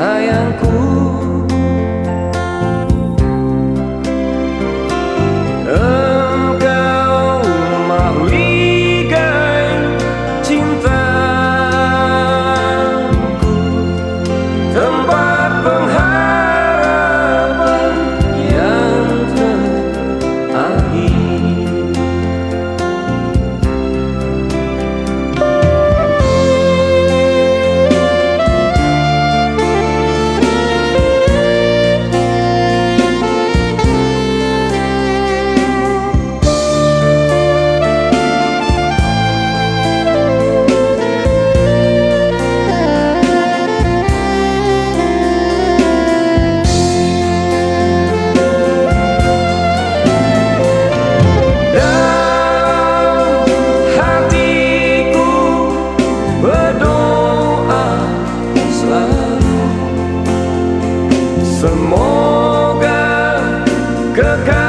sayangku. Semoga kekal